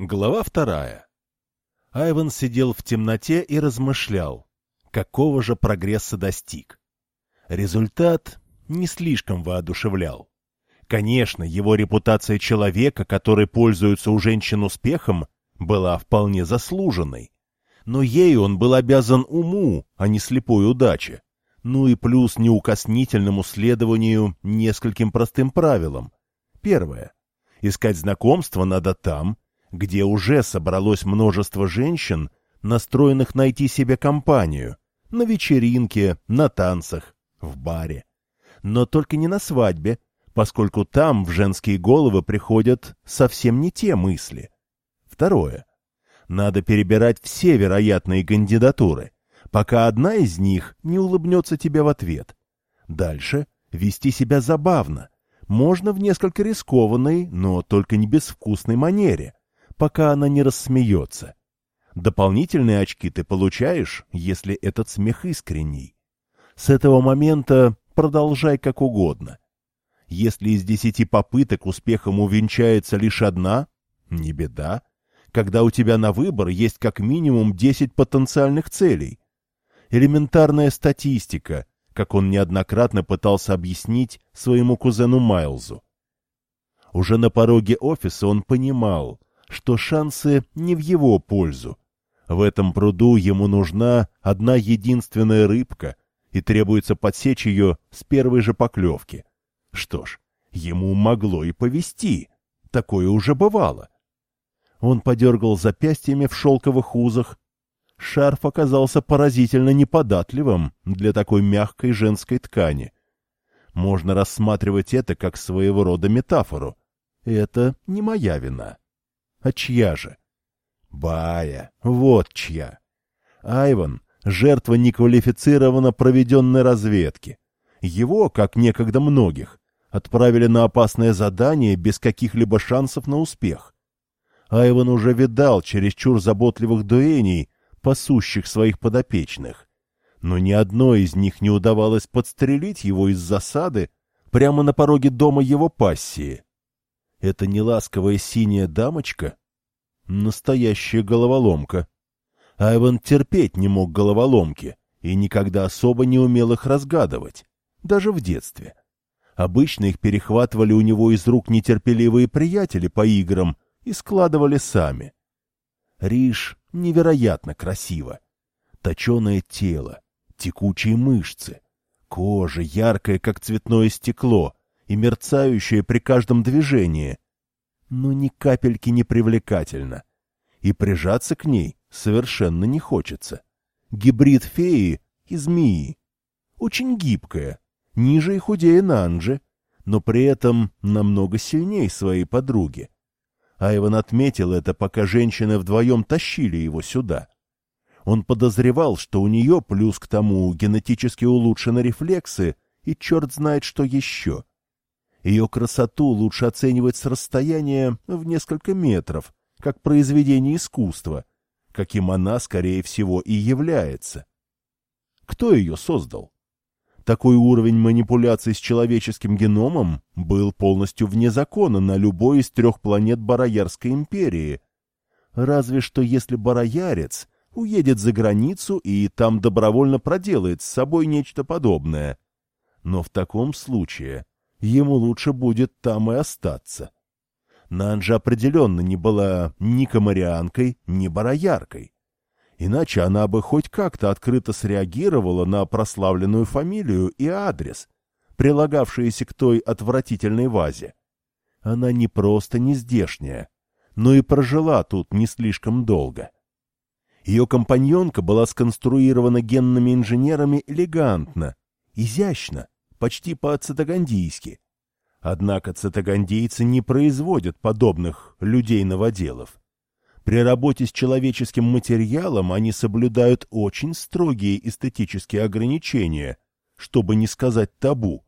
Глава вторая. Айван сидел в темноте и размышлял, какого же прогресса достиг. Результат не слишком воодушевлял. Конечно, его репутация человека, который пользуется у женщин успехом, была вполне заслуженной. Но ей он был обязан уму, а не слепой удаче. Ну и плюс неукоснительному следованию нескольким простым правилам. Первое. Искать знакомство надо там, где уже собралось множество женщин, настроенных найти себе компанию, на вечеринке, на танцах, в баре. Но только не на свадьбе, поскольку там в женские головы приходят совсем не те мысли. Второе. Надо перебирать все вероятные кандидатуры, пока одна из них не улыбнется тебе в ответ. Дальше вести себя забавно. Можно в несколько рискованной, но только не безвкусной манере, пока она не рассмеется. Дополнительные очки ты получаешь, если этот смех искренний. С этого момента продолжай как угодно. Если из десяти попыток успехом увенчается лишь одна, не беда. Когда у тебя на выбор есть как минимум десять потенциальных целей. Элементарная статистика, как он неоднократно пытался объяснить своему кузену Майлзу. Уже на пороге офиса он понимал, что шансы не в его пользу. В этом пруду ему нужна одна единственная рыбка, и требуется подсечь ее с первой же поклевки. Что ж, ему могло и повести. Такое уже бывало. Он подергал запястьями в шелковых узах. Шарф оказался поразительно неподатливым для такой мягкой женской ткани. Можно рассматривать это как своего рода метафору. Это не моя вина. А чья же? Бая, вот чья. Айван — жертва неквалифицированно проведенной разведки. Его, как некогда многих, отправили на опасное задание без каких-либо шансов на успех. Айван уже видал чересчур заботливых дуэней, пасущих своих подопечных. Но ни одной из них не удавалось подстрелить его из засады прямо на пороге дома его пассии. Это не ласковая синяя дамочка? Настоящая головоломка. Айван терпеть не мог головоломки и никогда особо не умел их разгадывать, даже в детстве. Обычно их перехватывали у него из рук нетерпеливые приятели по играм и складывали сами. Риш невероятно красиво. Точеное тело, текучие мышцы, кожа яркая, как цветное стекло, и мерцающая при каждом движении, но ни капельки не привлекательна. И прижаться к ней совершенно не хочется. Гибрид феи и змеи. Очень гибкая, ниже и худее Нанджи, но при этом намного сильнее своей подруги. Айван отметил это, пока женщины вдвоем тащили его сюда. Он подозревал, что у нее плюс к тому генетически улучшены рефлексы и черт знает что еще. Ее красоту лучше оценивать с расстояния в несколько метров, как произведение искусства, каким она, скорее всего, и является. Кто ее создал? Такой уровень манипуляций с человеческим геномом был полностью вне закона на любой из трех планет Бароярской империи. Разве что если Бароярец уедет за границу и там добровольно проделает с собой нечто подобное. Но в таком случае ему лучше будет там и остаться. Нанджа определенно не была ни комарианкой, ни барояркой. Иначе она бы хоть как-то открыто среагировала на прославленную фамилию и адрес, прилагавшиеся к той отвратительной вазе. Она не просто не здешняя, но и прожила тут не слишком долго. Ее компаньонка была сконструирована генными инженерами элегантно, изящно, почти по-цитагандийски. Однако цитагандийцы не производят подобных людей-новоделов. При работе с человеческим материалом они соблюдают очень строгие эстетические ограничения, чтобы не сказать табу,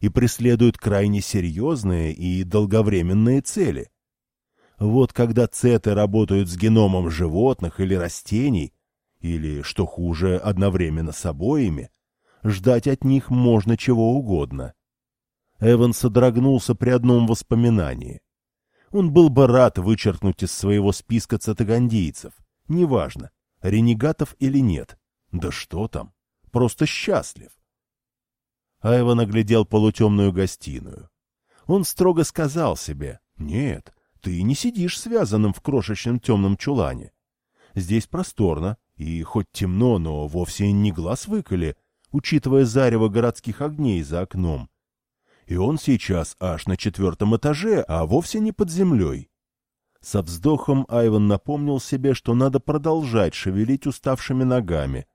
и преследуют крайне серьезные и долговременные цели. Вот когда цеты работают с геномом животных или растений, или, что хуже, одновременно с обоими, Ждать от них можно чего угодно. Эван содрогнулся при одном воспоминании. Он был бы рад вычеркнуть из своего списка цитагандийцев. Неважно, ренегатов или нет. Да что там, просто счастлив. Айван оглядел полутемную гостиную. Он строго сказал себе, «Нет, ты не сидишь связанным в крошечном темном чулане. Здесь просторно, и хоть темно, но вовсе не глаз выколи, учитывая зарево городских огней за окном. И он сейчас аж на четвертом этаже, а вовсе не под землей. Со вздохом Айван напомнил себе, что надо продолжать шевелить уставшими ногами.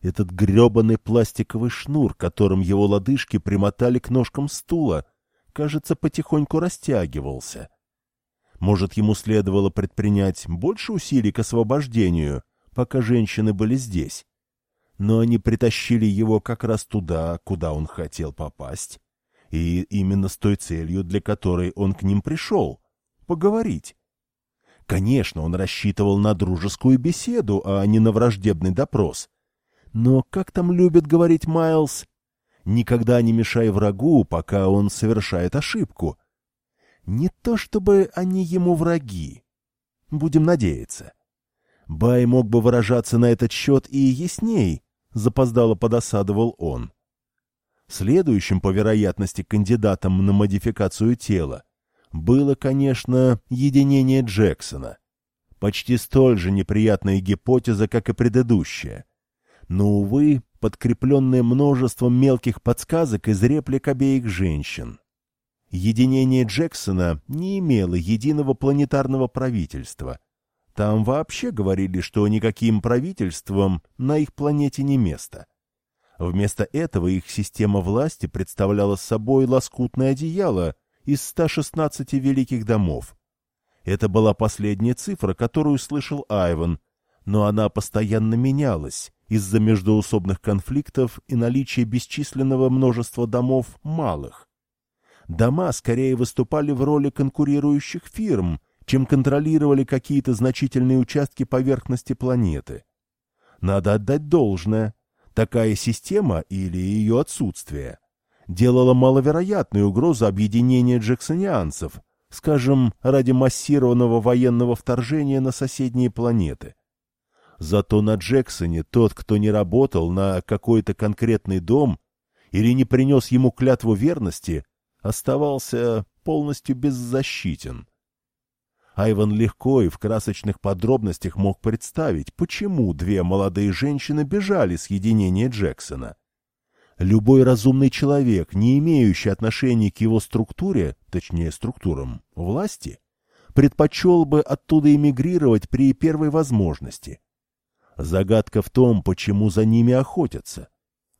Этот гребаный пластиковый шнур, которым его лодыжки примотали к ножкам стула, кажется, потихоньку растягивался. Может, ему следовало предпринять больше усилий к освобождению, пока женщины были здесь. Но они притащили его как раз туда, куда он хотел попасть. И именно с той целью, для которой он к ним пришел — поговорить. Конечно, он рассчитывал на дружескую беседу, а не на враждебный допрос. Но, как там любит говорить Майлз, никогда не мешай врагу, пока он совершает ошибку. Не то чтобы они ему враги. Будем надеяться. Бай мог бы выражаться на этот счет и ясней, запоздало подосадовал он. Следующим, по вероятности, кандидатом на модификацию тела было, конечно, единение Джексона. Почти столь же неприятная гипотеза, как и предыдущая. Но, увы, подкрепленная множеством мелких подсказок из реплик обеих женщин. Единение Джексона не имело единого планетарного правительства. Там вообще говорили, что никаким правительством на их планете не место. Вместо этого их система власти представляла собой лоскутное одеяло из 116 великих домов. Это была последняя цифра, которую слышал Айван, но она постоянно менялась из-за междоусобных конфликтов и наличия бесчисленного множества домов малых дома скорее выступали в роли конкурирующих фирм, чем контролировали какие-то значительные участки поверхности планеты. Надо отдать должное. Такая система или ее отсутствие делала маловероятной угрозу объединения джексонианцев, скажем, ради массированного военного вторжения на соседние планеты. Зато на Джексоне тот, кто не работал на какой-то конкретный дом или не принес ему клятву верности, оставался полностью беззащитен. Айван легко и в красочных подробностях мог представить, почему две молодые женщины бежали с единения Джексона. Любой разумный человек, не имеющий отношения к его структуре, точнее структурам власти, предпочел бы оттуда эмигрировать при первой возможности. Загадка в том, почему за ними охотятся.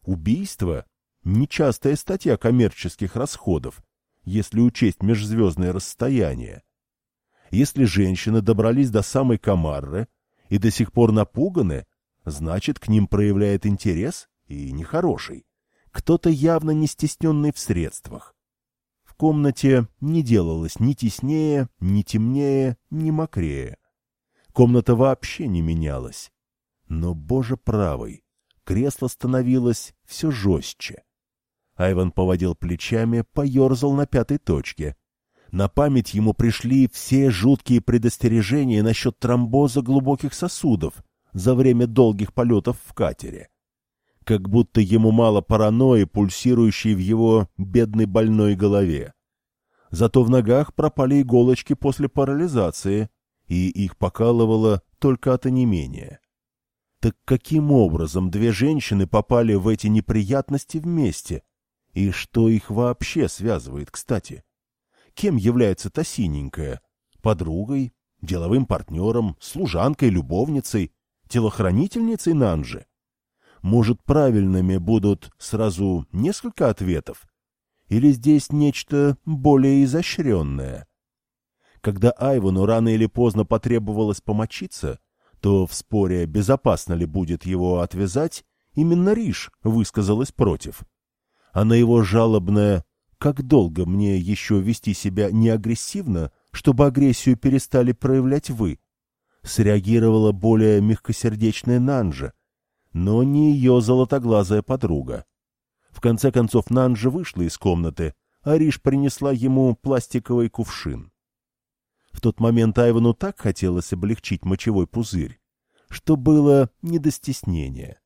Убийство Нечастая статья коммерческих расходов, если учесть межзвездное расстояние. Если женщины добрались до самой Камарры и до сих пор напуганы, значит, к ним проявляет интерес и нехороший. Кто-то явно не стесненный в средствах. В комнате не делалось ни теснее, ни темнее, ни мокрее. Комната вообще не менялась. Но, боже правый, кресло становилось все жестче. Айван поводил плечами, поерзал на пятой точке. На память ему пришли все жуткие предостережения насчет тромбоза глубоких сосудов за время долгих полетов в катере. Как будто ему мало паранойи, пульсирующей в его бедной больной голове. Зато в ногах пропали иголочки после парализации, и их покалывало только от онемения. Так каким образом две женщины попали в эти неприятности вместе, и что их вообще связывает, кстати? Кем является та синенькая? Подругой, деловым партнером, служанкой, любовницей, телохранительницей Нанжи? Может, правильными будут сразу несколько ответов? Или здесь нечто более изощренное? Когда Айвану рано или поздно потребовалось помочиться, то в споре, безопасно ли будет его отвязать, именно Риш высказалась против а на его жалобное «Как долго мне еще вести себя неагрессивно, чтобы агрессию перестали проявлять вы?» среагировала более мягкосердечная Нанжа, но не ее золотоглазая подруга. В конце концов Нанжа вышла из комнаты, а Риш принесла ему пластиковый кувшин. тот момент Айвану так хотелось облегчить мочевой пузырь, что было не до стеснения.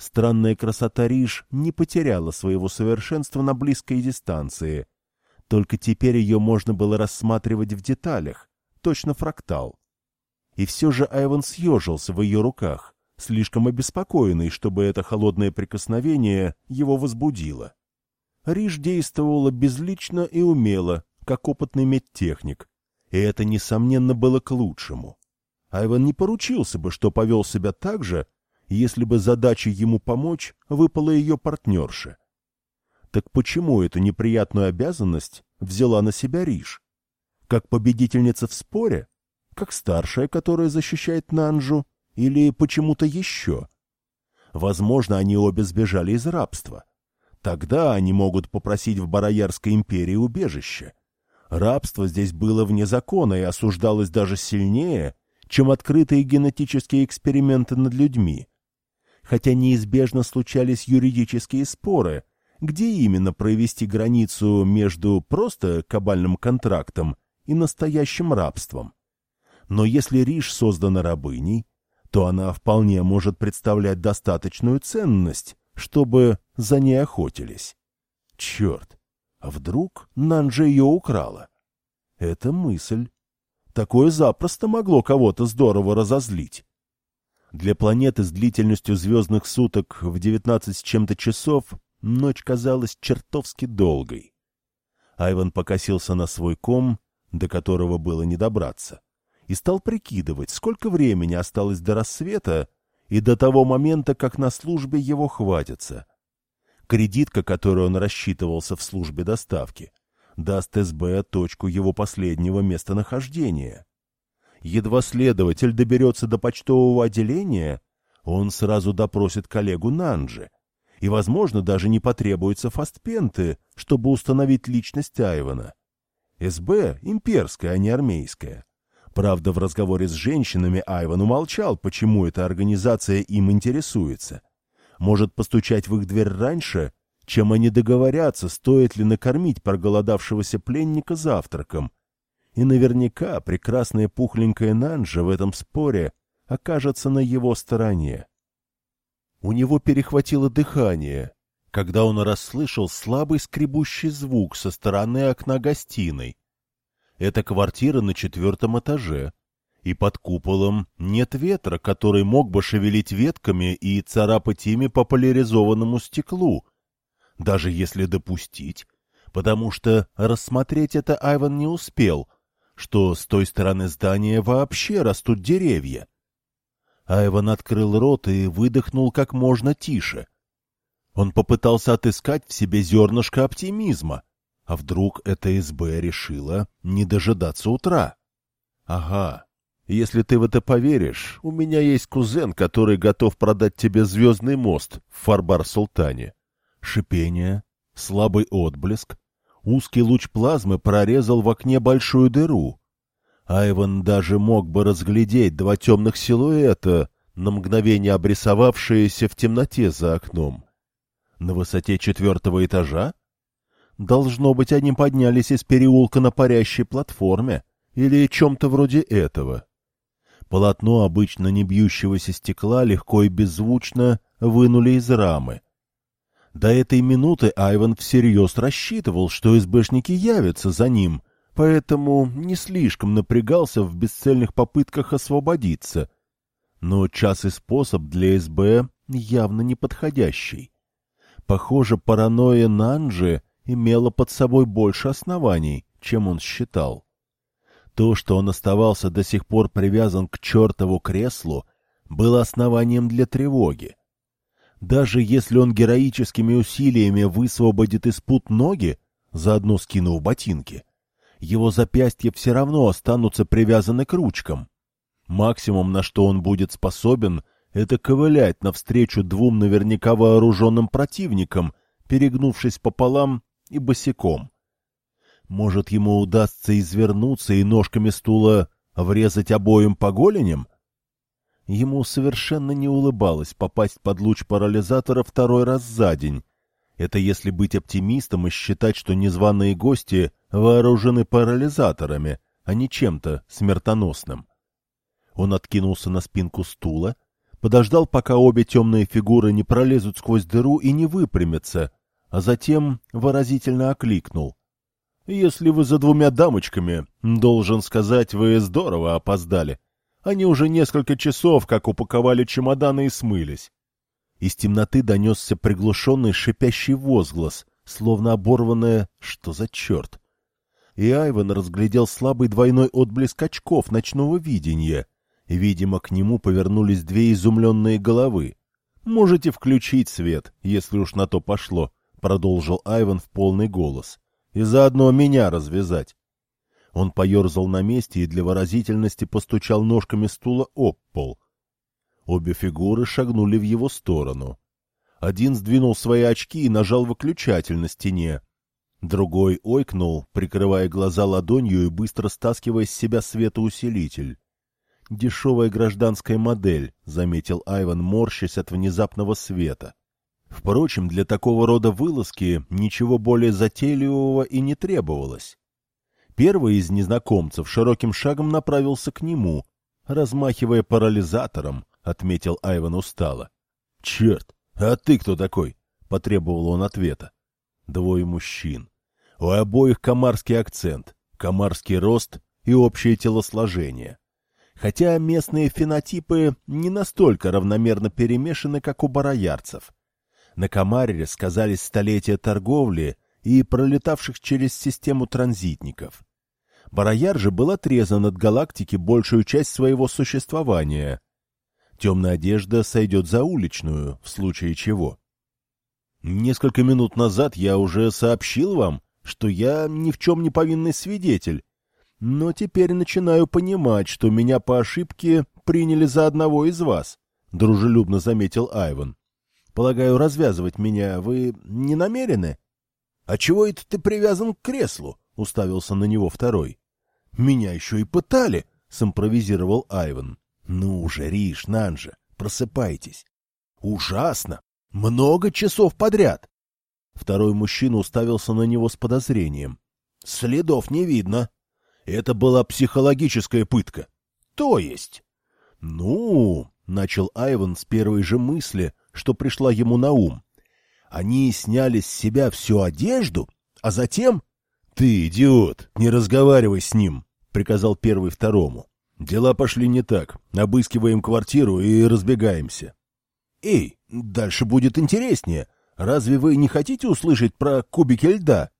Странная красота Риш не потеряла своего совершенства на близкой дистанции. Только теперь ее можно было рассматривать в деталях, точно фрактал. И все же Айван съежился в ее руках, слишком обеспокоенный, чтобы это холодное прикосновение его возбудило. Риш действовала безлично и умело, как опытный медтехник, и это, несомненно, было к лучшему. Айван не поручился бы, что повел себя так же, если бы задача ему помочь выпала ее партнерше. Так почему эту неприятную обязанность взяла на себя Риш? Как победительница в споре? Как старшая, которая защищает Нанжу? Или почему-то еще? Возможно, они обе сбежали из рабства. Тогда они могут попросить в Бароярской империи убежище. Рабство здесь было вне закона и осуждалось даже сильнее, чем открытые генетические эксперименты над людьми хотя неизбежно случались юридические споры, где именно провести границу между просто кабальным контрактом и настоящим рабством. Но если Риш создана рабыней, то она вполне может представлять достаточную ценность, чтобы за ней охотились. Черт, а вдруг Нанджа ее украла? Это мысль. Такое запросто могло кого-то здорово разозлить. Для планеты с длительностью звездных суток в 19 с чем-то часов ночь казалась чертовски долгой. Айван покосился на свой ком, до которого было не добраться, и стал прикидывать, сколько времени осталось до рассвета и до того момента, как на службе его хватится. Кредитка, которую он рассчитывался в службе доставки, даст СБ точку его последнего местонахождения. Едва следователь доберется до почтового отделения, он сразу допросит коллегу Нанджи. И, возможно, даже не потребуется фастпенты, чтобы установить личность Айвана. СБ имперская, а не армейская. Правда, в разговоре с женщинами Айван умолчал, почему эта организация им интересуется. Может постучать в их дверь раньше, чем они договорятся, стоит ли накормить проголодавшегося пленника завтраком, и наверняка прекрасная пухленькая Нанжа в этом споре окажется на его стороне. У него перехватило дыхание, когда он расслышал слабый скребущий звук со стороны окна гостиной. Это квартира на четвертом этаже, и под куполом нет ветра, который мог бы шевелить ветками и царапать ими по поляризованному стеклу, даже если допустить, потому что рассмотреть это Айван не успел — что с той стороны здания вообще растут деревья. Айван открыл рот и выдохнул как можно тише. Он попытался отыскать в себе зернышко оптимизма. А вдруг эта СБ решила не дожидаться утра? Ага, если ты в это поверишь, у меня есть кузен, который готов продать тебе звездный мост в Фарбар-Султане. Шипение, слабый отблеск, Узкий луч плазмы прорезал в окне большую дыру. Айван даже мог бы разглядеть два темных силуэта, на мгновение обрисовавшиеся в темноте за окном. На высоте четвертого этажа? Должно быть, они поднялись из переулка на парящей платформе или чем-то вроде этого. Полотно обычно не бьющегося стекла легко и беззвучно вынули из рамы — до этой минуты Айван всерьез рассчитывал, что СБшники явятся за ним, поэтому не слишком напрягался в бесцельных попытках освободиться. Но час и способ для СБ явно неподходящий. Похоже, паранойя Нанджи имела под собой больше оснований, чем он считал. То, что он оставался до сих пор привязан к чертову креслу, было основанием для тревоги. Даже если он героическими усилиями высвободит из пут ноги, заодно скинув ботинки, его запястья все равно останутся привязаны к ручкам. Максимум, на что он будет способен, это ковылять навстречу двум наверняка вооруженным противникам, перегнувшись пополам и босиком. Может, ему удастся извернуться и ножками стула врезать обоим по голеням? Ему совершенно не улыбалось попасть под луч парализатора второй раз за день. Это если быть оптимистом и считать, что незваные гости вооружены парализаторами, а не чем-то смертоносным. Он откинулся на спинку стула, подождал, пока обе темные фигуры не пролезут сквозь дыру и не выпрямятся, а затем выразительно окликнул. «Если вы за двумя дамочками, должен сказать, вы здорово опоздали. Они уже несколько часов как упаковали чемоданы и смылись». Из темноты донесся приглушенный шипящий возглас, словно оборванное «что за черт?». И Айван разглядел слабый двойной отблеск очков ночного видения. Видимо, к нему повернулись две изумленные головы. «Можете включить свет, если уж на то пошло», — продолжил Айван в полный голос. «И заодно меня развязать». Он поерзал на месте и для выразительности постучал ножками стула об пол. Обе фигуры шагнули в его сторону. Один сдвинул свои очки и нажал выключатель на стене. Другой ойкнул, прикрывая глаза ладонью и быстро стаскивая с себя светоусилитель. «Дешевая гражданская модель», — заметил Айван, морщась от внезапного света. Впрочем, для такого рода вылазки ничего более затейливого и не требовалось. Первый из незнакомцев широким шагом направился к нему, размахивая парализатором, — отметил Айван устало. — Черт! «А ты кто такой?» — потребовал он ответа. Двое мужчин. У обоих комарский акцент, комарский рост и общее телосложение. Хотя местные фенотипы не настолько равномерно перемешаны, как у бароярцев. На Камаре сказались столетия торговли и пролетавших через систему транзитников. Барояр же был отрезан от галактики большую часть своего существования, Темная одежда сойдет за уличную, в случае чего. Несколько минут назад я уже сообщил вам, что я ни в чем не повинный свидетель, но теперь начинаю понимать, что меня по ошибке приняли за одного из вас, — дружелюбно заметил Айван. — Полагаю, развязывать меня вы не намерены? — А чего это ты привязан к креслу? — уставился на него второй. — Меня еще и пытали, — симпровизировал Айван. Ну уже, Риш, Нанжа, просыпайтесь. Ужасно! Много часов подряд! Второй мужчина уставился на него с подозрением. Следов не видно. Это была психологическая пытка. То есть? Ну, начал Айван с первой же мысли, что пришла ему на ум. Они сняли с себя всю одежду, а затем... — Ты, идиот, не разговаривай с ним, — приказал первый второму. Дела пошли не так. Обыскиваем квартиру и разбегаемся. Эй, дальше будет интереснее. Разве вы не хотите услышать про кубики льда?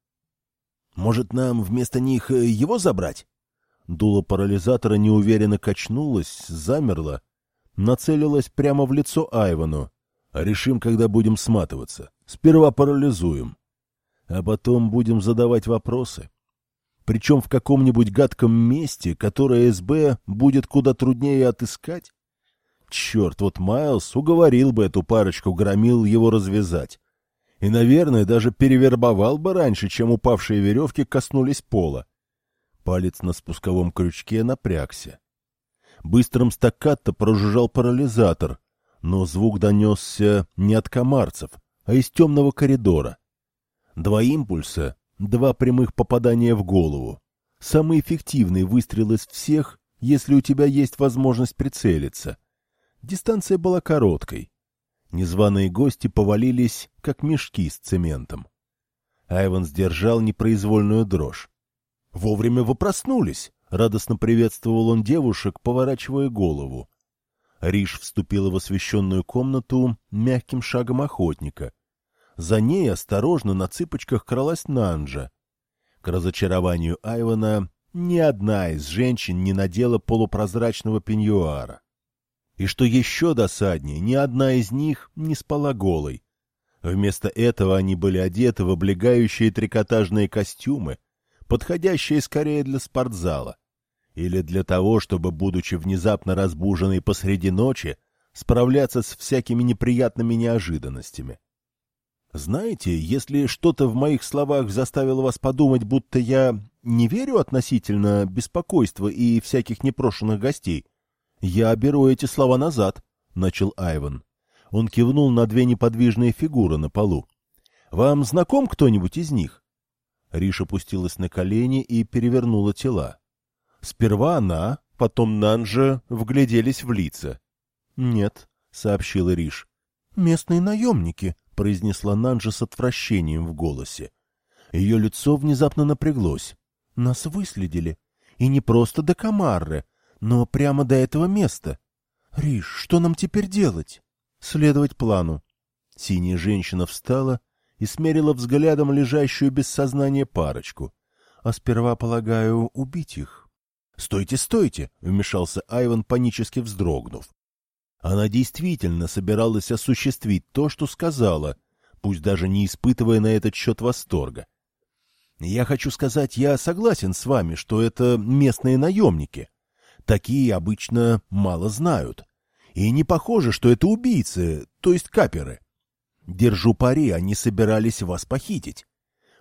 Может, нам вместо них э, его забрать? Дуло парализатора неуверенно качнулось, замерло, нацелилось прямо в лицо Айвану. Решим, когда будем сматываться. Сперва парализуем. А потом будем задавать вопросы причем в каком-нибудь гадком месте, которое СБ будет куда труднее отыскать? Черт, вот Майлз уговорил бы эту парочку громил его развязать. И, наверное, даже перевербовал бы раньше, чем упавшие веревки коснулись пола. Палец на спусковом крючке напрягся. Быстрым стаккато прожужжал парализатор, но звук донесся не от комарцев, а из темного коридора. Два импульса, Два прямых попадания в голову. Самый эффективный выстрел из всех, если у тебя есть возможность прицелиться. Дистанция была короткой. Незваные гости повалились, как мешки с цементом. Айван сдержал непроизвольную дрожь. «Вовремя вы проснулись!» — радостно приветствовал он девушек, поворачивая голову. Риш вступила в освещенную комнату мягким шагом охотника. За ней осторожно на цыпочках кралась Нанджа. К разочарованию Айвана ни одна из женщин не надела полупрозрачного пеньюара. И что еще досаднее, ни одна из них не спала голой. Вместо этого они были одеты в облегающие трикотажные костюмы, подходящие скорее для спортзала, или для того, чтобы, будучи внезапно разбуженной посреди ночи, справляться с всякими неприятными неожиданностями. Знаете, если что-то в моих словах заставило вас подумать, будто я не верю относительно беспокойства и всяких непрошенных гостей, я беру эти слова назад, — начал Айван. Он кивнул на две неподвижные фигуры на полу. — Вам знаком кто-нибудь из них? Риш опустилась на колени и перевернула тела. Сперва она, потом Нанжа вгляделись в лица. — Нет, — сообщила Риш. — Местные наемники, — произнесла Нанжа с отвращением в голосе. Ее лицо внезапно напряглось. Нас выследили. И не просто до Камарры, но прямо до этого места. Риш, что нам теперь делать? Следовать плану. Синяя женщина встала и смерила взглядом лежащую без сознания парочку. А сперва, полагаю, убить их. «Стойте, стойте!» — вмешался Айван, панически вздрогнув. Она действительно собиралась осуществить то, что сказала, пусть даже не испытывая на этот счет восторга. Я хочу сказать, я согласен с вами, что это местные наемники. Такие обычно мало знают. И не похоже, что это убийцы, то есть каперы. Держу пари, они собирались вас похитить.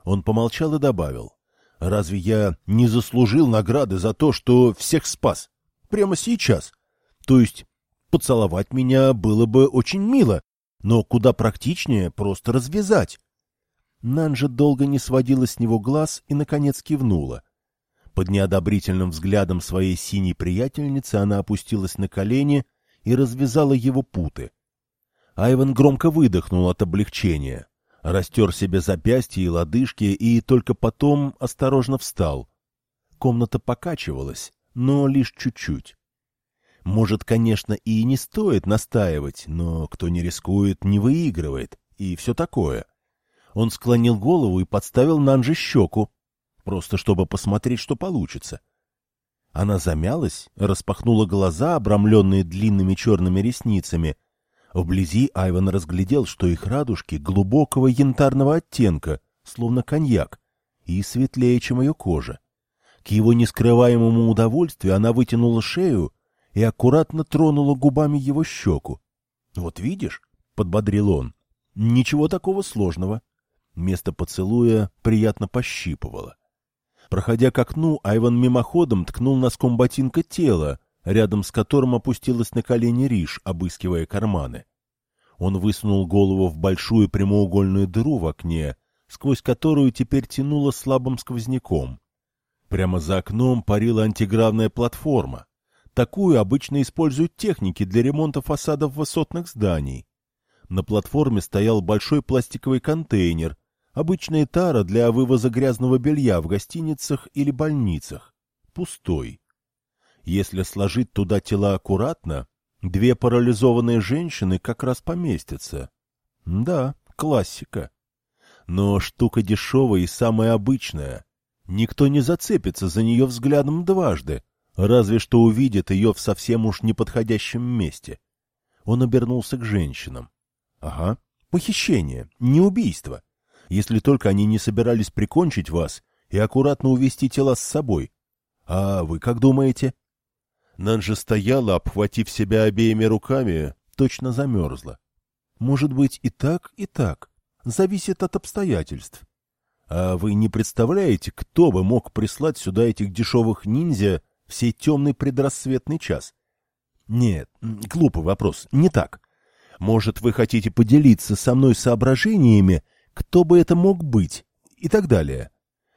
Он помолчал и добавил. Разве я не заслужил награды за то, что всех спас? Прямо сейчас. То есть поцеловать меня было бы очень мило, но куда практичнее просто развязать. Нанжа долго не сводила с него глаз и, наконец, кивнула. Под неодобрительным взглядом своей синей приятельницы она опустилась на колени и развязала его путы. Айван громко выдохнул от облегчения, растер себе запястья и лодыжки и только потом осторожно встал. Комната покачивалась, но лишь чуть-чуть. Может, конечно, и не стоит настаивать, но кто не рискует, не выигрывает, и все такое. Он склонил голову и подставил Нанже щеку, просто чтобы посмотреть, что получится. Она замялась, распахнула глаза, обрамленные длинными черными ресницами. Вблизи Айван разглядел, что их радужки глубокого янтарного оттенка, словно коньяк, и светлее, чем ее кожа. К его нескрываемому удовольствию она вытянула шею и аккуратно тронула губами его щеку. — Вот видишь, — подбодрил он, — ничего такого сложного. Место поцелуя приятно пощипывало. Проходя к окну, Айван мимоходом ткнул носком ботинка тело, рядом с которым опустилась на колени Риш, обыскивая карманы. Он высунул голову в большую прямоугольную дыру в окне, сквозь которую теперь тянуло слабым сквозняком. Прямо за окном парила антигравная платформа. Такую обычно используют техники для ремонта фасадов высотных зданий. На платформе стоял большой пластиковый контейнер, Обычная тара для вывоза грязного белья в гостиницах или больницах. Пустой. Если сложить туда тела аккуратно, две парализованные женщины как раз поместятся. Да, классика. Но штука дешевая и самая обычная. Никто не зацепится за нее взглядом дважды, разве что увидит ее в совсем уж неподходящем месте. Он обернулся к женщинам. Ага, похищение, не убийство если только они не собирались прикончить вас и аккуратно увести тела с собой. А вы как думаете? Нанжа стояла, обхватив себя обеими руками, точно замерзла. Может быть и так, и так. Зависит от обстоятельств. А вы не представляете, кто бы мог прислать сюда этих дешевых ниндзя в сей темный предрассветный час? Нет, глупый вопрос, не так. Может, вы хотите поделиться со мной соображениями, кто бы это мог быть? И так далее.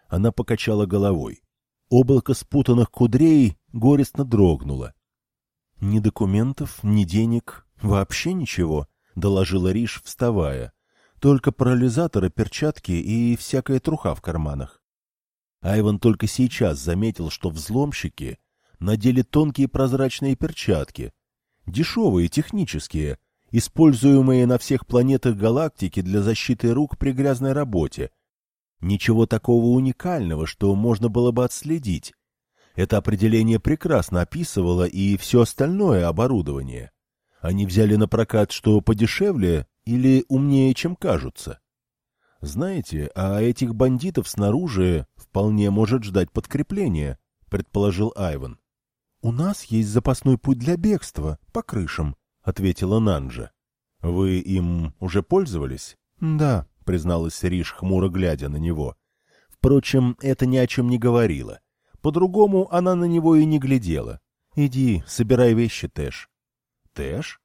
Она покачала головой. Облако спутанных кудрей горестно дрогнуло. — Ни документов, ни денег, вообще ничего, — доложила Риш, вставая. Только парализаторы, перчатки и всякая труха в карманах. Айван только сейчас заметил, что взломщики надели тонкие прозрачные перчатки, дешевые, технические, используемые на всех планетах галактики для защиты рук при грязной работе. Ничего такого уникального, что можно было бы отследить. Это определение прекрасно описывало и все остальное оборудование. Они взяли на прокат что подешевле или умнее, чем кажутся. Знаете, а этих бандитов снаружи вполне может ждать подкрепление, предположил Айван. У нас есть запасной путь для бегства по крышам, — ответила Нанджа. — Вы им уже пользовались? — Да, — призналась Риш, хмуро глядя на него. Впрочем, это ни о чем не говорило. По-другому она на него и не глядела. — Иди, собирай вещи, Тэш. — Тэш?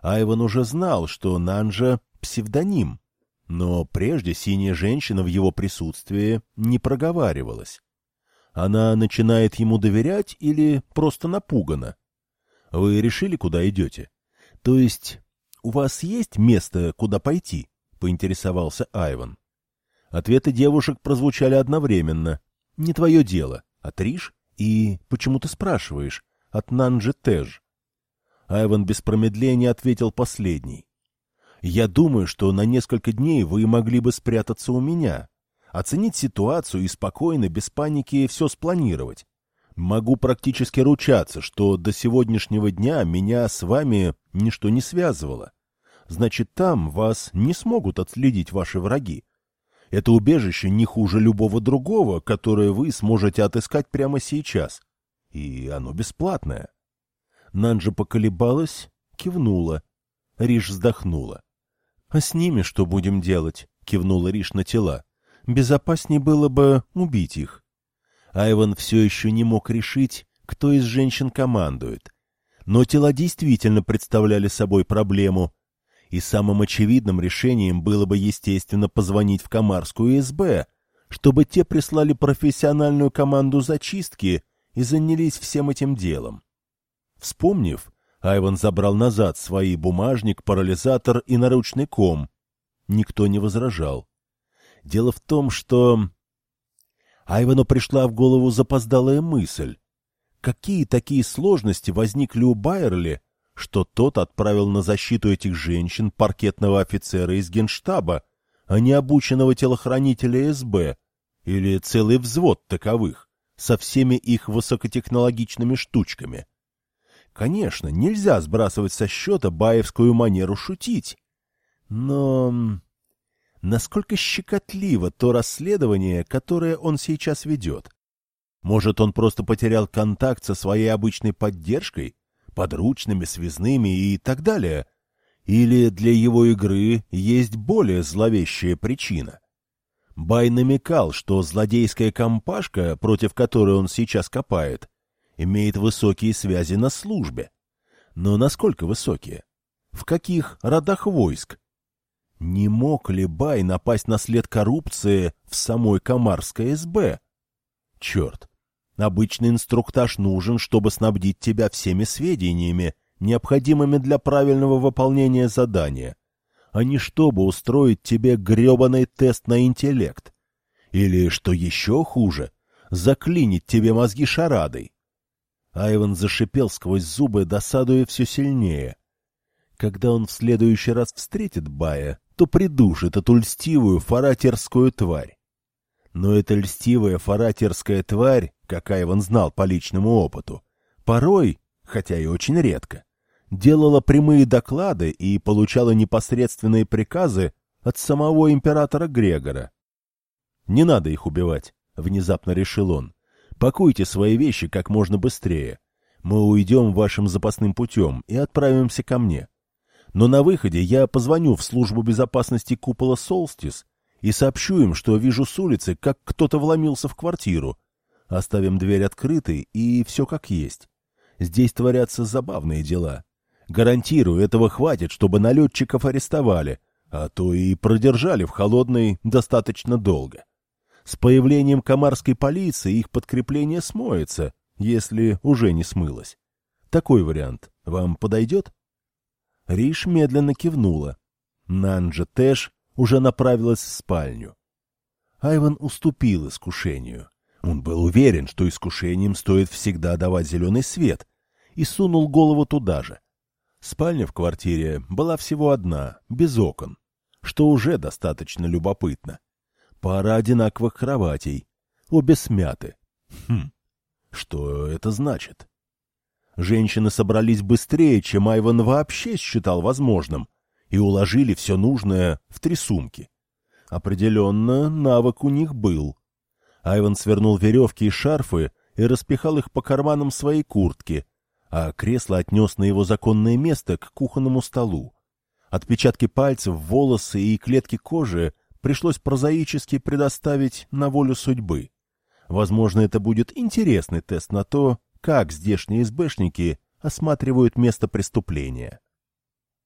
Айван уже знал, что Нанджа — псевдоним, но прежде синяя женщина в его присутствии не проговаривалась. Она начинает ему доверять или просто напугана? Вы решили, куда идете? То есть, у вас есть место, куда пойти? Поинтересовался Айван. Ответы девушек прозвучали одновременно. Не твое дело. От Риш? И почему ты спрашиваешь? От Нанджи Теж. Айван без промедления ответил последний. Я думаю, что на несколько дней вы могли бы спрятаться у меня, оценить ситуацию и спокойно, без паники, все спланировать. Могу практически ручаться, что до сегодняшнего дня меня с вами ничто не связывало. Значит, там вас не смогут отследить ваши враги. Это убежище не хуже любого другого, которое вы сможете отыскать прямо сейчас. И оно бесплатное. Нанджа поколебалась, кивнула. Риш вздохнула. — А с ними что будем делать? — кивнула Риш на тела безопаснее было бы убить их. Айван все еще не мог решить, кто из женщин командует. Но тела действительно представляли собой проблему, и самым очевидным решением было бы, естественно, позвонить в Комарскую СБ, чтобы те прислали профессиональную команду зачистки и занялись всем этим делом. Вспомнив, Айван забрал назад свои бумажник, парализатор и наручный ком. Никто не возражал. Дело в том, что... Айвану пришла в голову запоздалая мысль. Какие такие сложности возникли у Байерли, что тот отправил на защиту этих женщин паркетного офицера из генштаба, а не обученного телохранителя СБ, или целый взвод таковых, со всеми их высокотехнологичными штучками. Конечно, нельзя сбрасывать со счета баевскую манеру шутить. Но насколько щекотливо то расследование, которое он сейчас ведет. Может, он просто потерял контакт со своей обычной поддержкой, подручными, связными и так далее? Или для его игры есть более зловещая причина? Бай намекал, что злодейская компашка, против которой он сейчас копает, имеет высокие связи на службе. Но насколько высокие? В каких родах войск? Не мог ли Бай напасть на след коррупции в самой Комарской СБ? Черт! Обычный инструктаж нужен, чтобы снабдить тебя всеми сведениями, необходимыми для правильного выполнения задания, а не чтобы устроить тебе гребаный тест на интеллект. Или, что еще хуже, заклинить тебе мозги шарадой. Айван зашипел сквозь зубы, досадуя все сильнее. Когда он в следующий раз встретит Бая, то придушит эту льстивую фаратерскую тварь. Но эта льстивая фаратерская тварь, как Айван знал по личному опыту, порой, хотя и очень редко, делала прямые доклады и получала непосредственные приказы от самого императора Грегора. «Не надо их убивать», — внезапно решил он. «Пакуйте свои вещи как можно быстрее. Мы уйдем вашим запасным путем и отправимся ко мне. Но на выходе я позвоню в службу безопасности купола «Солстис» и сообщу им, что вижу с улицы, как кто-то вломился в квартиру. Оставим дверь открытой, и все как есть. Здесь творятся забавные дела. Гарантирую, этого хватит, чтобы налетчиков арестовали, а то и продержали в холодной достаточно долго. С появлением комарской полиции их подкрепление смоется, если уже не смылось. Такой вариант вам подойдет? Риш медленно кивнула. Нанджа Тэш уже направилась в спальню. Айван уступил искушению. Он был уверен, что искушением стоит всегда давать зеленый свет, и сунул голову туда же. Спальня в квартире была всего одна, без окон, что уже достаточно любопытно. Пара одинаковых кроватей, обе смяты. Хм, что это значит? Женщины собрались быстрее, чем Айван вообще считал возможным, и уложили все нужное в три сумки. Определенно, навык у них был. Айван свернул веревки и шарфы и распихал их по карманам своей куртки, а кресло отнес на его законное место к кухонному столу. Отпечатки пальцев, волосы и клетки кожи пришлось прозаически предоставить на волю судьбы. Возможно, это будет интересный тест на то, как здешние СБшники осматривают место преступления.